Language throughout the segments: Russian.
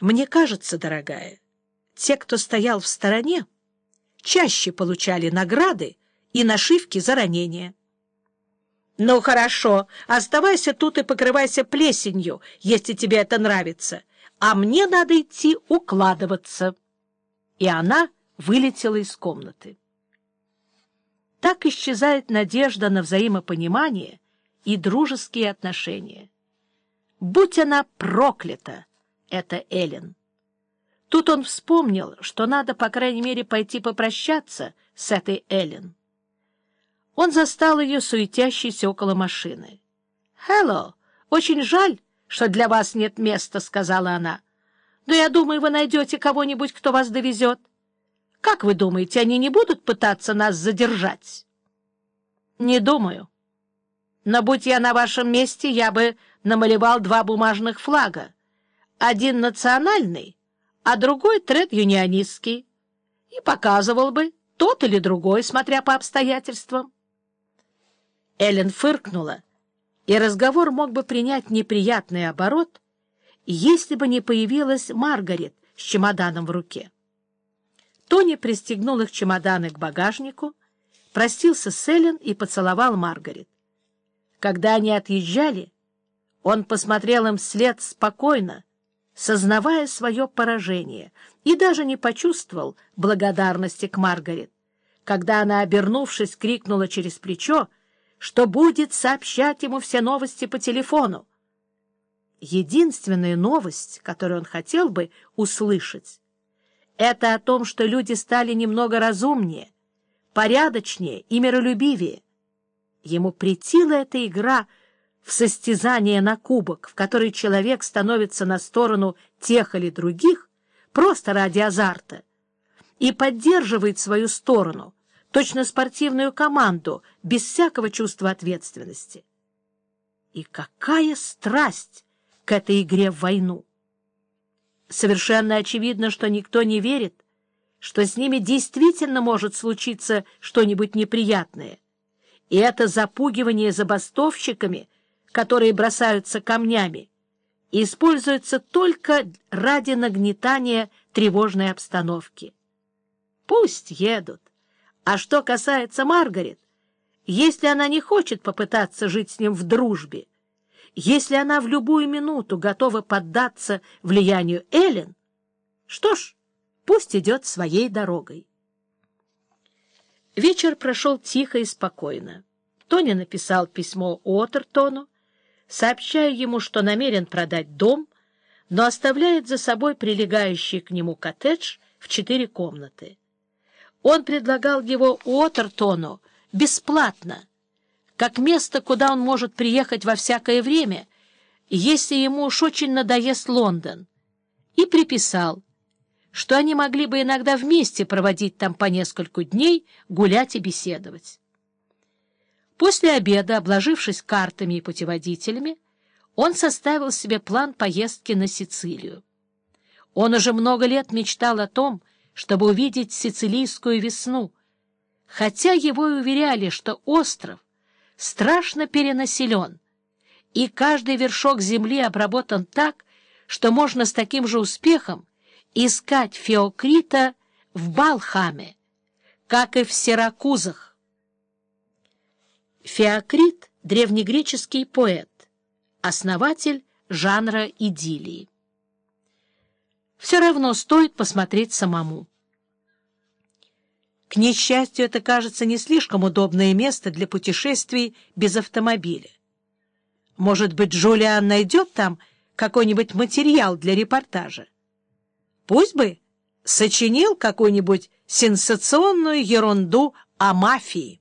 Мне кажется, дорогая, те, кто стоял в стороне, чаще получали награды и нашивки за ранения. «Ну, хорошо, оставайся тут и покрывайся плесенью, если тебе это нравится, а мне надо идти укладываться». И она вылетела из комнаты. Так исчезает надежда на взаимопонимание и дружеские отношения. Будь она проклята, это Эллен. Тут он вспомнил, что надо, по крайней мере, пойти попрощаться с этой Эллен. Он застал ее суетящейся около машины. «Хелло! Очень жаль, что для вас нет места», — сказала она. «Но я думаю, вы найдете кого-нибудь, кто вас довезет. Как вы думаете, они не будут пытаться нас задержать?» «Не думаю. Но будь я на вашем месте, я бы намалевал два бумажных флага. Один национальный, а другой тред-юнионистский. И показывал бы тот или другой, смотря по обстоятельствам. Эллен фыркнула, и разговор мог бы принять неприятный оборот, если бы не появилась Маргарет с чемоданом в руке. Тони пристегнул их чемоданы к багажнику, простился с Эллен и поцеловал Маргарет. Когда они отъезжали, он посмотрел им вслед спокойно, сознавая свое поражение, и даже не почувствовал благодарности к Маргарет, когда она, обернувшись, крикнула через плечо, что будет сообщать ему все новости по телефону. Единственная новость, которую он хотел бы услышать, это о том, что люди стали немного разумнее, порядочнее и миролюбивее. Ему претила эта игра в состязание на кубок, в которой человек становится на сторону тех или других просто ради азарта и поддерживает свою сторону, точно спортивную команду, без всякого чувства ответственности. И какая страсть к этой игре в войну! Совершенно очевидно, что никто не верит, что с ними действительно может случиться что-нибудь неприятное. И это запугивание забастовщиками, которые бросаются камнями, используется только ради нагнетания тревожной обстановки. Пусть едут. А что касается Маргарет, если она не хочет попытаться жить с ним в дружбе, если она в любую минуту готова поддаться влиянию Эллен, что ж, пусть идет своей дорогой. Вечер прошел тихо и спокойно. Тони написал письмо Уотертону, сообщая ему, что намерен продать дом, но оставляет за собой прилегающий к нему коттедж в четыре комнаты. Он предлагал его Уотертону бесплатно, как место, куда он может приехать во всякое время, если ему уж очень надоест Лондон, и приписал, что они могли бы иногда вместе проводить там по нескольку дней, гулять и беседовать. После обеда, обложившись картами и путеводителями, он составил себе план поездки на Сицилию. Он уже много лет мечтал о том, чтобы увидеть сицилийскую весну, хотя его и уверяли, что остров страшно перенаселен, и каждый вершок земли обработан так, что можно с таким же успехом искать Феокрита в Балхаме, как и в Сиракузах. Феокрит — древнегреческий поэт, основатель жанра идиллии все равно стоит посмотреть самому. К несчастью, это кажется не слишком удобное место для путешествий без автомобиля. Может быть, Джулиан найдет там какой-нибудь материал для репортажа. Пусть бы сочинил какую-нибудь сенсационную ерунду о мафии.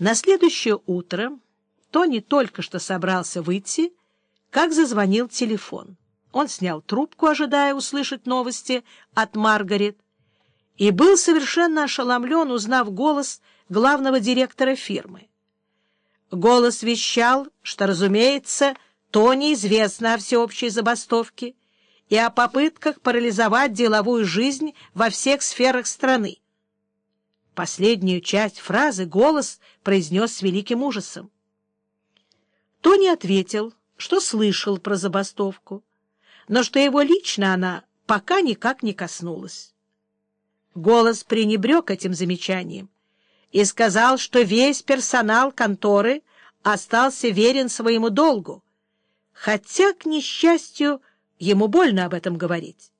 На следующее утро Тони только что собрался выйти, как зазвонил телефон. Он снял трубку, ожидая услышать новости от Маргарет, и был совершенно ошеломлен, узнав голос главного директора фирмы. Голос вещал, что, разумеется, Тони известно о всеобщей забастовке и о попытках парализовать деловую жизнь во всех сферах страны. Последнюю часть фразы голос произнес с великим ужасом. Тони ответил, что слышал про забастовку, но что его лично она пока никак не коснулась. Голос пренебрег этим замечанием и сказал, что весь персонал конторы остался верен своему долгу, хотя, к несчастью, ему больно об этом говорить.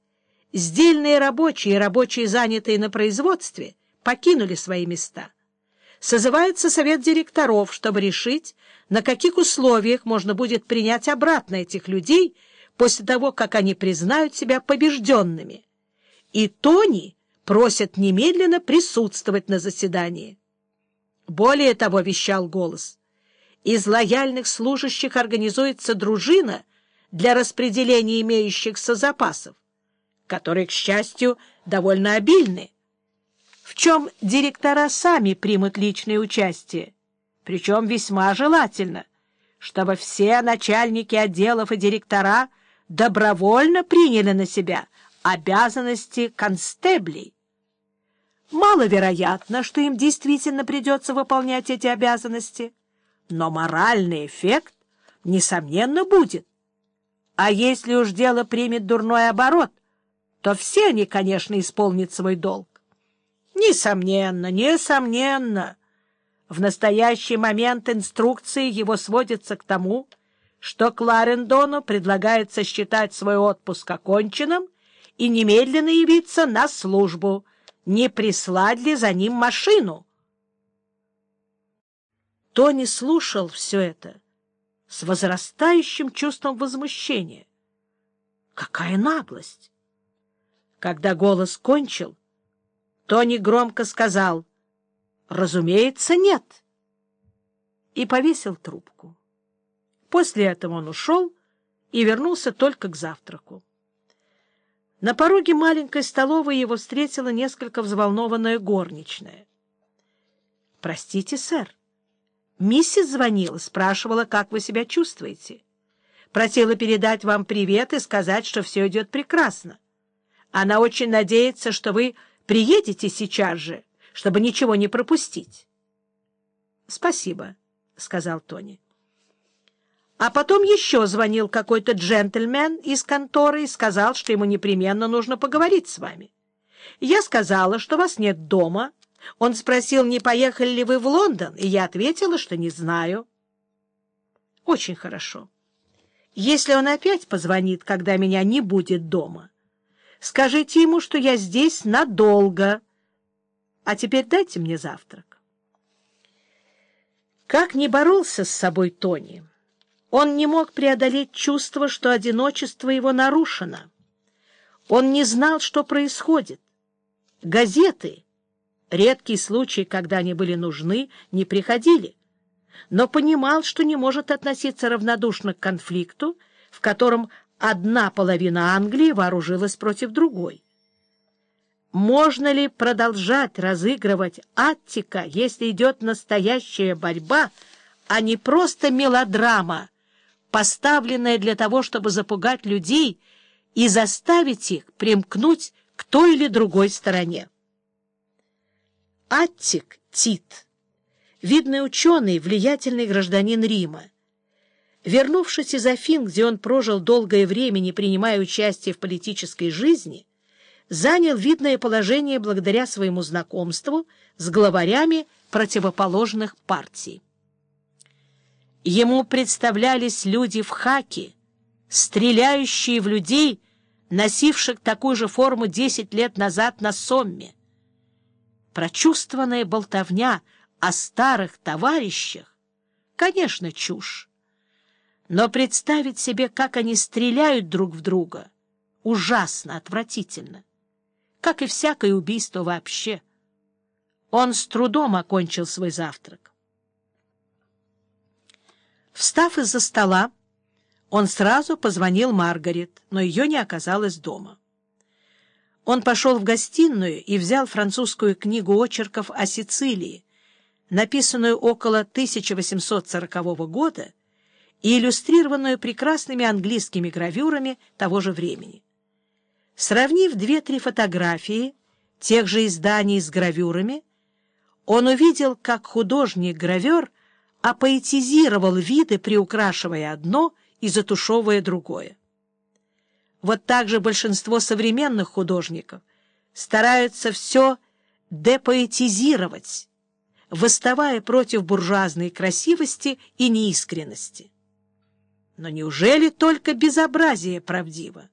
Сдельные рабочие и рабочие, занятые на производстве, покинули свои места. Созывается совет директоров, чтобы решить, на каких условиях можно будет принять обратно этих людей после того, как они признают себя побежденными. И Тони просят немедленно присутствовать на заседании. Более того, вещал голос, из лояльных служащих организуется дружина для распределения имеющихся запасов, которые, к счастью, довольно обильны, в чем директора сами примут личное участие, причем весьма желательно, чтобы все начальники отделов и директора добровольно приняли на себя обязанности констеблей. Маловероятно, что им действительно придется выполнять эти обязанности, но моральный эффект, несомненно, будет. А если уж дело примет дурной оборот, то все они, конечно, исполнят свой долг. Несомненно, несомненно. В настоящий момент инструкции его сводятся к тому, что Кларендону предлагается считать свой отпуск оконченным и немедленно явиться на службу, не прислать ли за ним машину. Тони слушал все это с возрастающим чувством возмущения. Какая наглость! Когда голос кончил, Тони громко сказал «Разумеется, нет» и повесил трубку. После этого он ушел и вернулся только к завтраку. На пороге маленькой столовой его встретила несколько взволнованная горничная. — Простите, сэр. Миссис звонила, спрашивала, как вы себя чувствуете. Просила передать вам привет и сказать, что все идет прекрасно. Она очень надеется, что вы приедете сейчас же, чтобы ничего не пропустить. — Спасибо, — сказал Тони. А потом еще звонил какой-то джентльмен из конторы и сказал, что ему непременно нужно поговорить с вами. Я сказала, что вас нет дома. Он спросил, не поехали ли вы в Лондон, и я ответила, что не знаю. Очень хорошо. Если он опять позвонит, когда меня не будет дома, скажите ему, что я здесь надолго. А теперь дайте мне завтрак. Как не боролся с собой Тони, он не мог преодолеть чувство, что одиночество его нарушено. Он не знал, что происходит. Газеты, редкий случай, когда они были нужны, не приходили, но понимал, что не может относиться равнодушно к конфликту, в котором одна половина Англии вооружилась против другой. Можно ли продолжать разыгрывать Аттика, если идет настоящая борьба, а не просто мелодрама, поставленная для того, чтобы запугать людей и заставить их примкнуть к той или другой стороне. Аттик Тит, видный ученый, влиятельный гражданин Рима, вернувшись из Афин, где он прожил долгое время, не принимая участия в политической жизни, занял видное положение благодаря своему знакомству с главарями противоположных партий. Ему представлялись люди в хаке, стреляющие в людей, носивших такую же форму десять лет назад на Сомме. Прочувствованная болтовня о старых товарищах, конечно, чушь. Но представить себе, как они стреляют друг в друга, ужасно, отвратительно. Как и всякое убийство вообще. Он с трудом окончил свой завтрак. Встав из-за стола, он сразу позвонил Маргарет, но ее не оказалось дома. Он пошел в гостиную и взял французскую книгу очерков о Сицилии, написанную около 1840 года и иллюстрированную прекрасными английскими гравюрами того же времени. Сравнив две-три фотографии тех же изданий с гравюрами, он увидел, как художник-гравер апоэтизировал виды, приукрашивая одно и затушевывая другое. вот так же большинство современных художников стараются все депоэтизировать, восставая против буржуазной красивости и неискренности. Но неужели только безобразие правдиво?